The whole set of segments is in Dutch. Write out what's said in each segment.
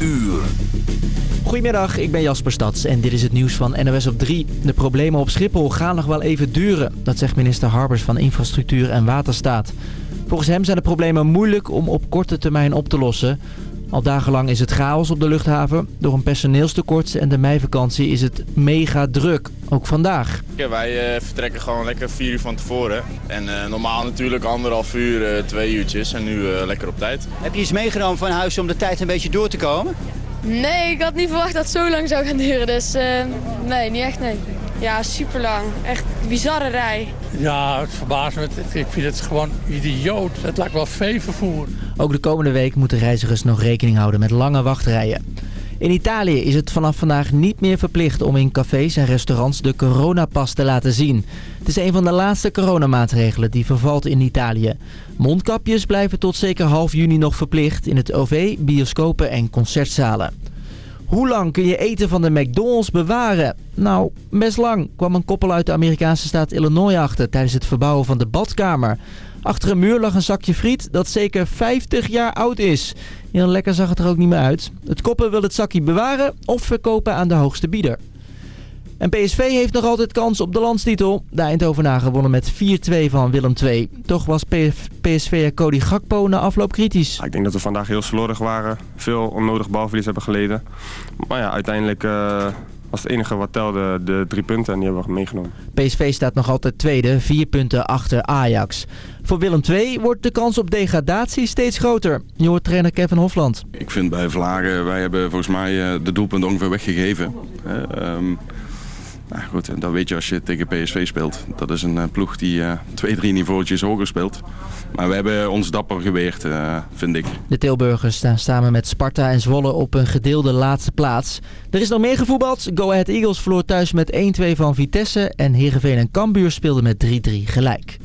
uur. Goedemiddag, ik ben Jasper Stads en dit is het nieuws van NOS op 3. De problemen op Schiphol gaan nog wel even duren. Dat zegt minister Harbers van Infrastructuur en Waterstaat. Volgens hem zijn de problemen moeilijk om op korte termijn op te lossen. Al dagenlang is het chaos op de luchthaven. Door een personeelstekort en de meivakantie is het mega druk. Ook vandaag. Ja, wij uh, vertrekken gewoon lekker vier uur van tevoren. En uh, normaal natuurlijk anderhalf uur, uh, twee uurtjes. En nu lekker op tijd. Heb je iets meegenomen van huis om de tijd een beetje door te komen? Nee, ik had niet verwacht dat het zo lang zou gaan duren. Dus nee, niet echt nee. Ja, super lang. Echt bizarre rij. Ja, het verbaast me. Ik vind het gewoon idioot. Het lijkt wel veevervoer. Ook de komende week moeten reizigers nog rekening houden met lange wachtrijen. In Italië is het vanaf vandaag niet meer verplicht om in cafés en restaurants de coronapas te laten zien. Het is een van de laatste coronamaatregelen die vervalt in Italië. Mondkapjes blijven tot zeker half juni nog verplicht in het OV, bioscopen en concertzalen. Hoe lang kun je eten van de McDonald's bewaren? Nou, best lang kwam een koppel uit de Amerikaanse staat Illinois achter tijdens het verbouwen van de badkamer. Achter een muur lag een zakje friet dat zeker 50 jaar oud is. Heel lekker zag het er ook niet meer uit. Het koppel wil het zakje bewaren of verkopen aan de hoogste bieder. En PSV heeft nog altijd kans op de landstitel. De Eindhovenaren wonnen met 4-2 van Willem II. Toch was PSV'er Cody Gakpo na afloop kritisch. Ik denk dat we vandaag heel slordig waren. Veel onnodig balverlies hebben geleden. Maar ja, uiteindelijk uh, was het enige wat telde de drie punten en die hebben we meegenomen. PSV staat nog altijd tweede, vier punten achter Ajax. Voor Willem II wordt de kans op degradatie steeds groter. Je hoort trainer Kevin Hofland. Ik vind bij Vlagen, wij hebben volgens mij eh, de doelpunten ongeveer weggegeven. Uh, nou goed, en dan weet je als je tegen PSV speelt. Dat is een uh, ploeg die uh, twee, drie niveautjes hoger speelt. Maar we hebben ons dapper geweerd, uh, vind ik. De Tilburgers staan samen met Sparta en Zwolle op een gedeelde laatste plaats. Er is nog meer gevoetbald. Go Ahead Eagles verloor thuis met 1-2 van Vitesse. En Heerenveen en Cambuur speelden met 3-3 gelijk.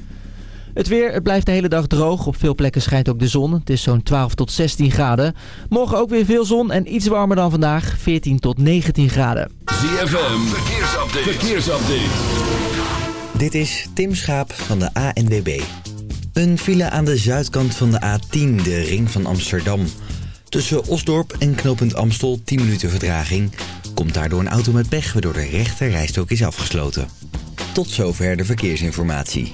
Het weer, het blijft de hele dag droog. Op veel plekken schijnt ook de zon. Het is zo'n 12 tot 16 graden. Morgen ook weer veel zon en iets warmer dan vandaag. 14 tot 19 graden. ZFM, verkeersupdate. verkeersupdate. Dit is Tim Schaap van de ANWB. Een file aan de zuidkant van de A10, de ring van Amsterdam. Tussen Osdorp en knooppunt Amstel 10 minuten vertraging. Komt daardoor een auto met pech, waardoor de rechter rijstok is afgesloten. Tot zover de verkeersinformatie.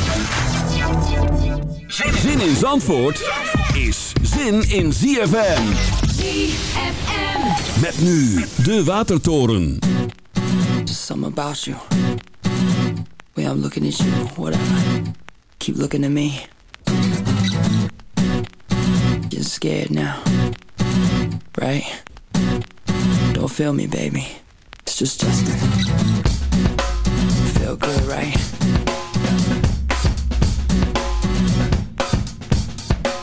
Zin in Zandvoort is zin in ZFM. ZFM. Met nu de Watertoren. Just something about you. Way I'm looking at you, whatever. Keep looking at me. You're scared now. Right? Don't feel me, baby. It's just Justin. Feel good, right?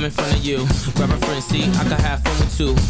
I'm in front of you. Grab a friend, see, I could have fun with two.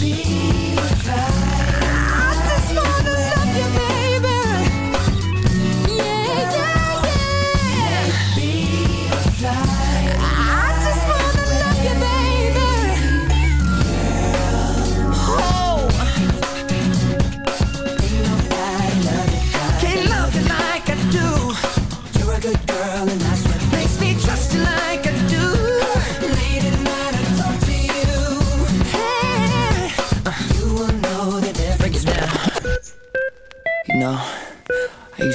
Baby, I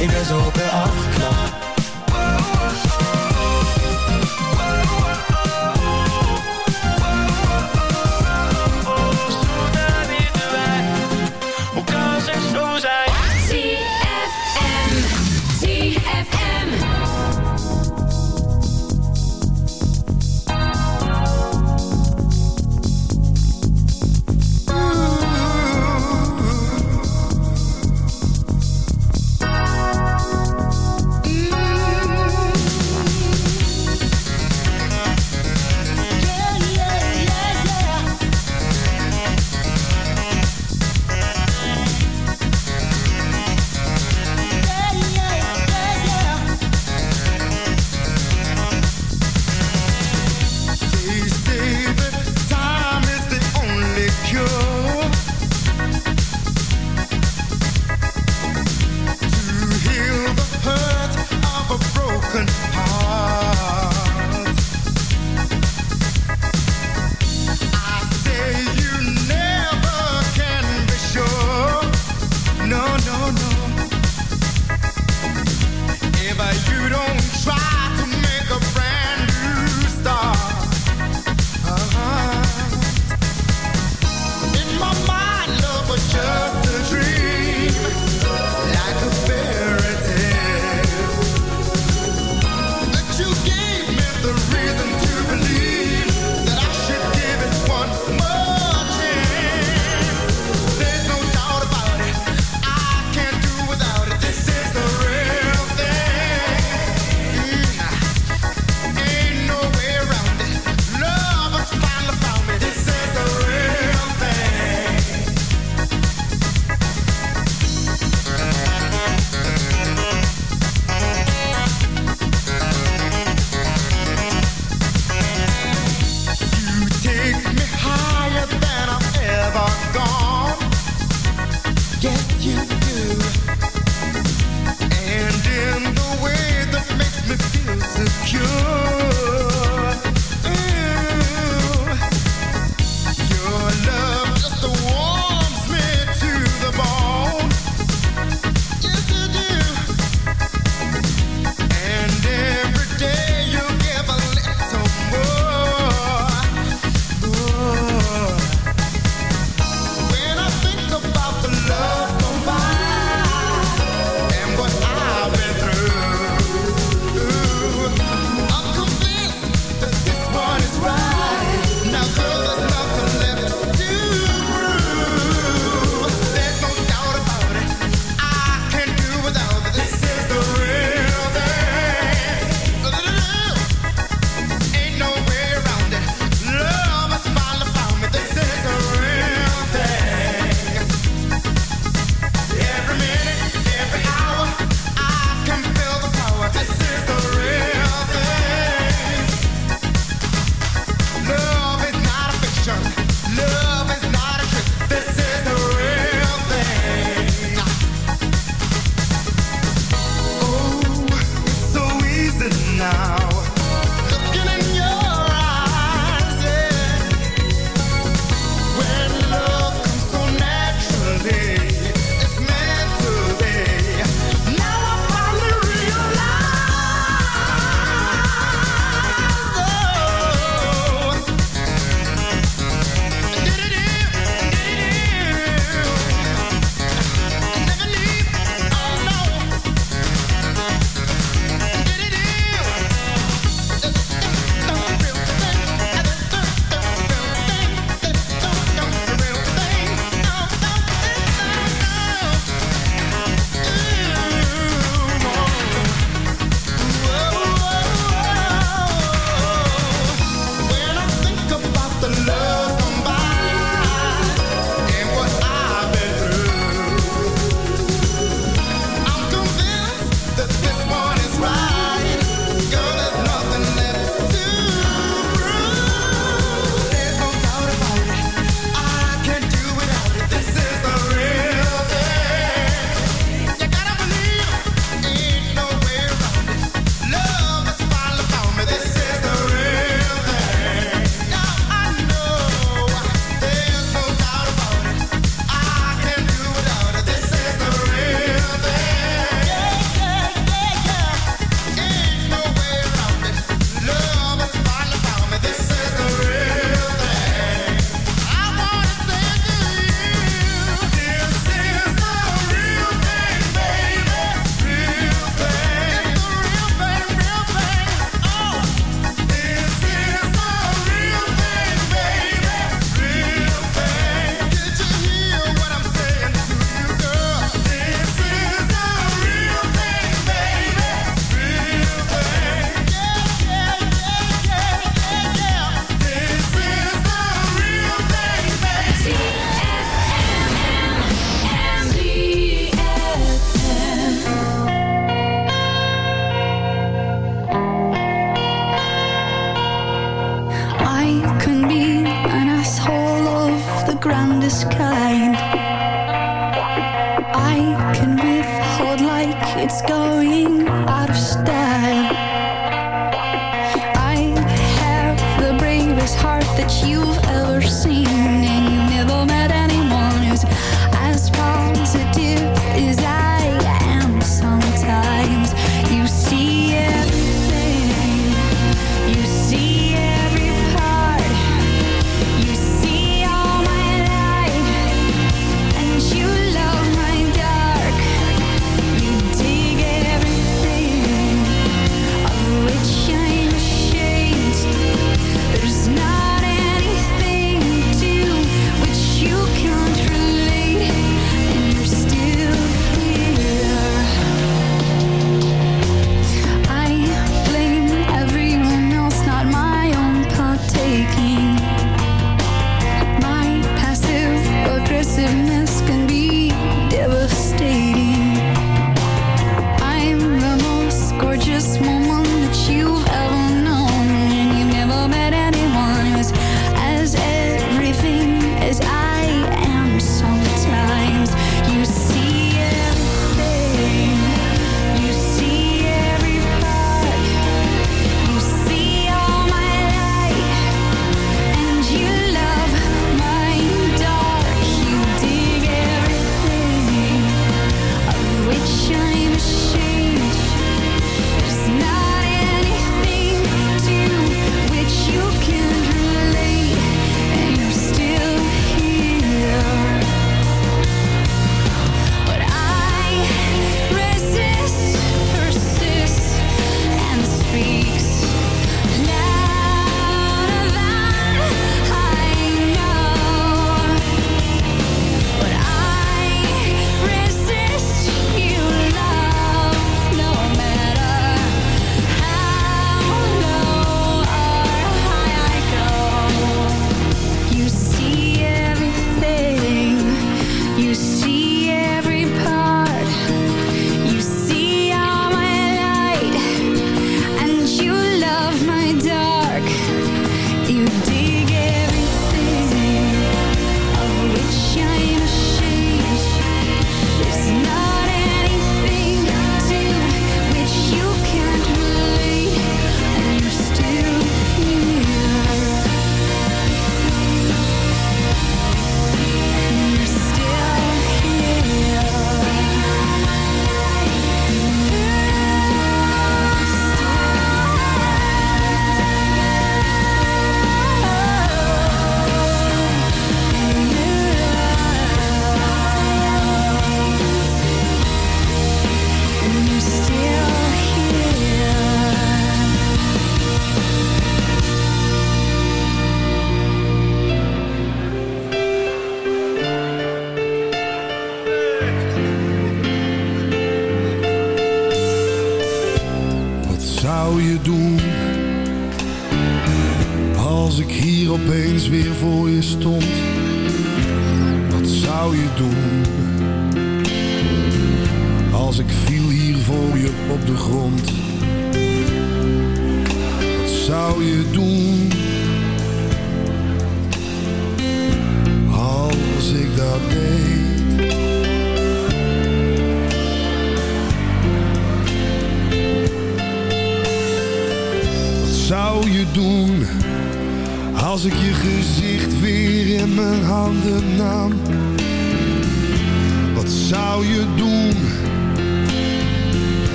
ik ben zo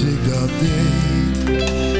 als ik dat deed?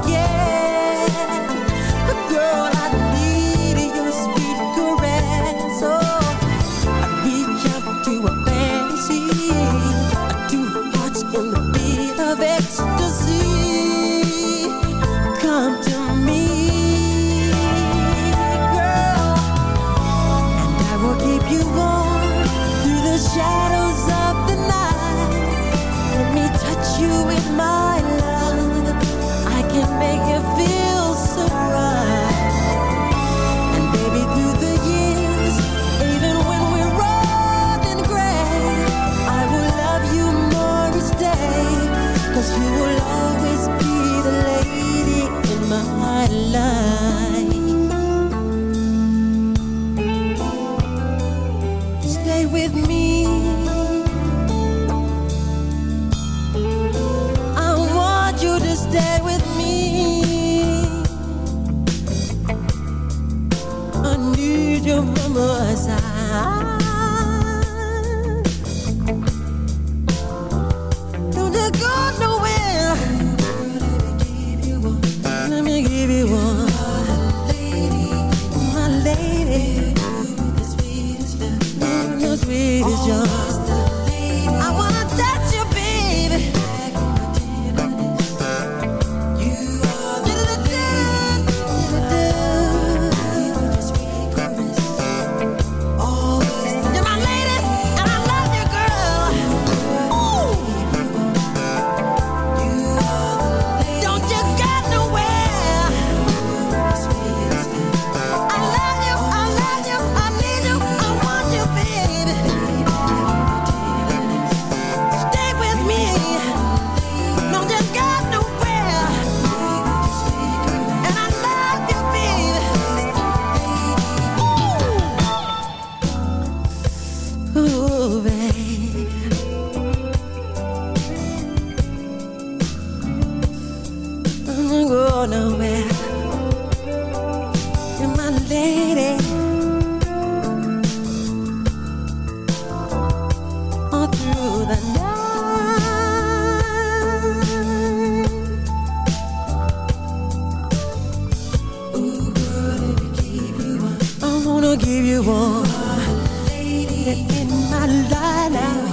In my life now.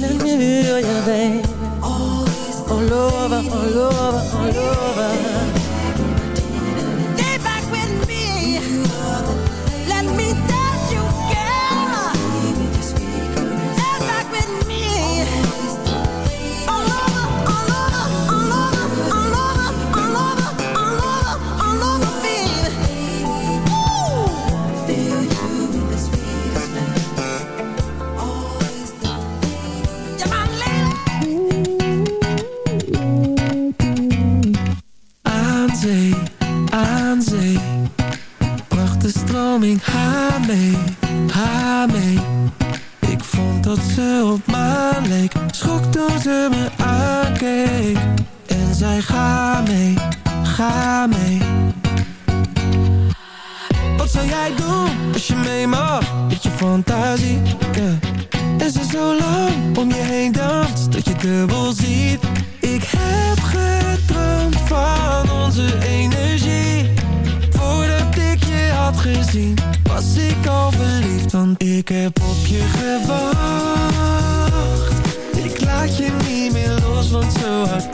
Let me. All over, all over, all over. Ze op maan leek Schrok toen ze me aankeek. En zei ga mee, ga mee. Wat zou jij doen als je mee mag? Met je fantasie, yeah. En ze zo lang om je heen danst Dat je dubbel ziet. Ik heb gedroomd van onze energie. Voordat ik je had gezien Was ik al verliefd Want ik heb op je gewacht Want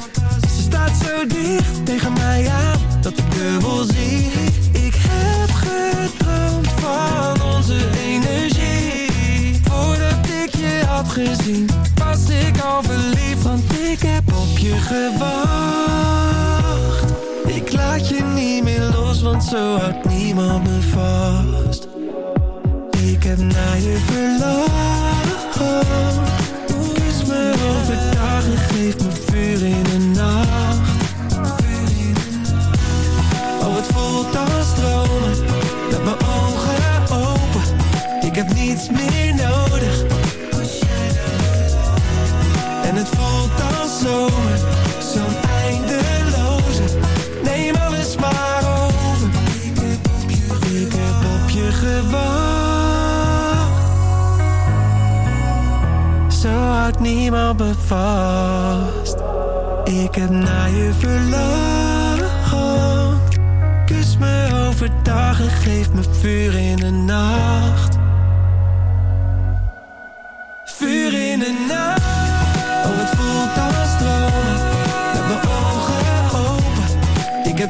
staat zo dicht tegen mij aan Dat ik dubbel zie. Ik heb gedroomd van onze energie. Voordat ik je had gezien Was ik al verliefd Want ik heb op je gewacht. Ik laat je niet meer los Want zo houdt niemand me vast. Ik heb naar je verlangd Kus me overdag en geef me vuur in de nacht meer nodig. En het voelt als zomer Zo'n eindeloze. Neem alles maar over. Ik heb op je, gewacht. Zo houdt niemand me vast Ik heb naar je verlangd. Kus me overdag en geef me vuur in de nacht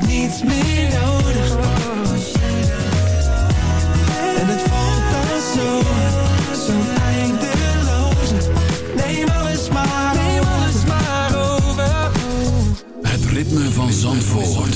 heb niets meer nodig. En het voelt als zomer Zo'n eindeloze. Neem alles maar Neem alles maar over. Het ritme van Zandvoort.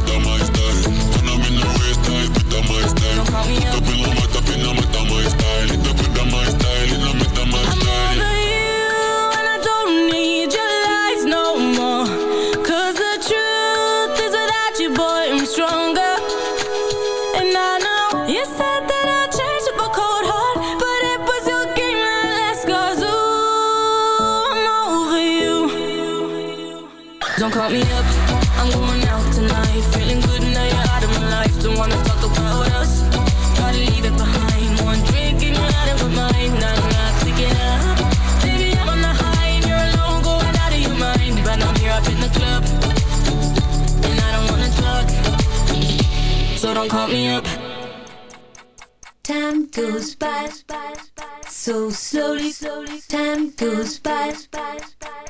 Don't call me up, I'm going out tonight. Feeling good now you're out of my life. Don't wanna talk about us. Gotta leave it behind. One drink and you're out of my mind. Nah, take it up. Baby, I'm on the high and you're alone, going out of your mind. But I'm here up in the club, and I don't wanna talk. So don't call me up. Time goes by so slowly. Time goes by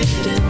different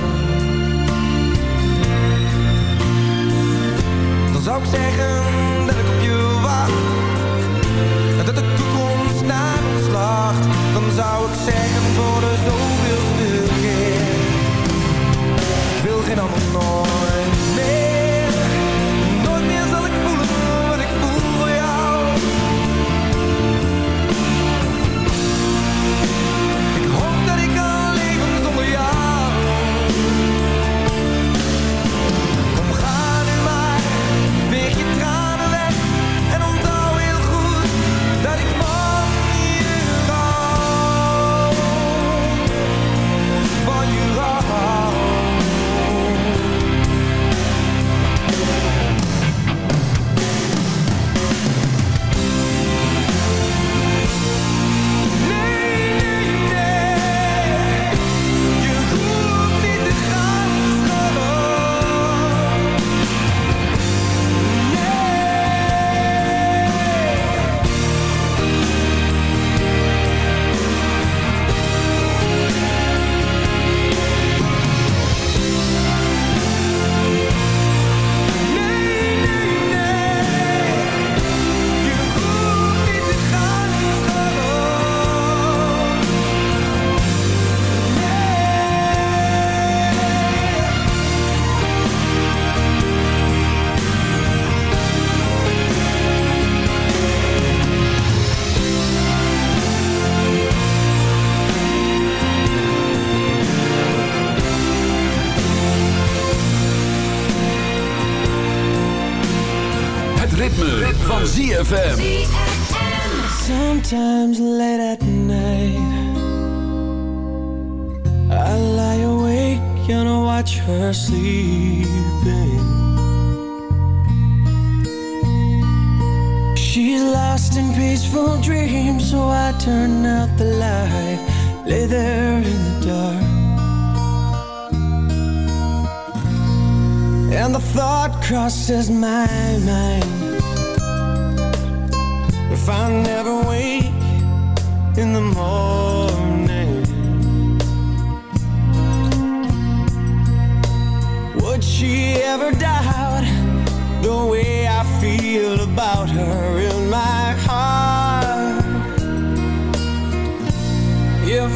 Zou ik zeggen dat ik op je wacht. Dat de toekomst naar ons lacht. Dan zou ik zeggen voor de zoveelste keer. Wil geen ander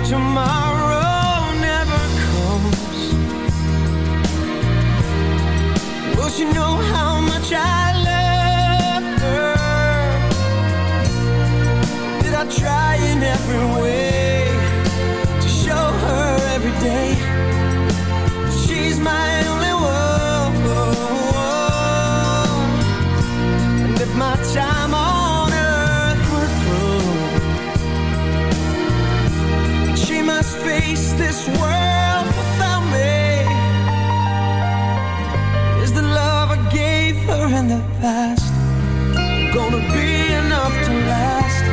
tomorrow never comes. Will she know how much I love her? Did I try in every way face this world without me. Is the love I gave her in the past gonna be enough to last?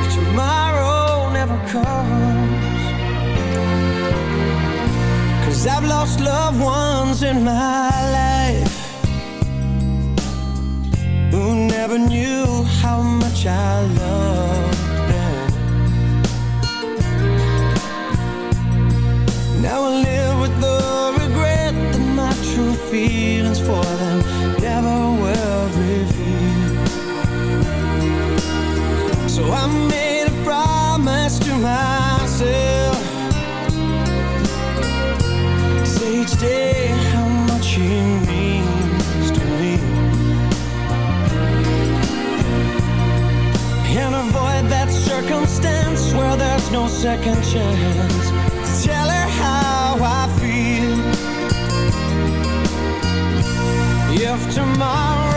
if tomorrow never comes. Cause I've lost loved ones in my life who never knew how much I loved for them never will reveal. So I made a promise to myself. Say each day how much he means to me. And avoid that circumstance where there's no second chance. of tomorrow.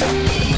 Thank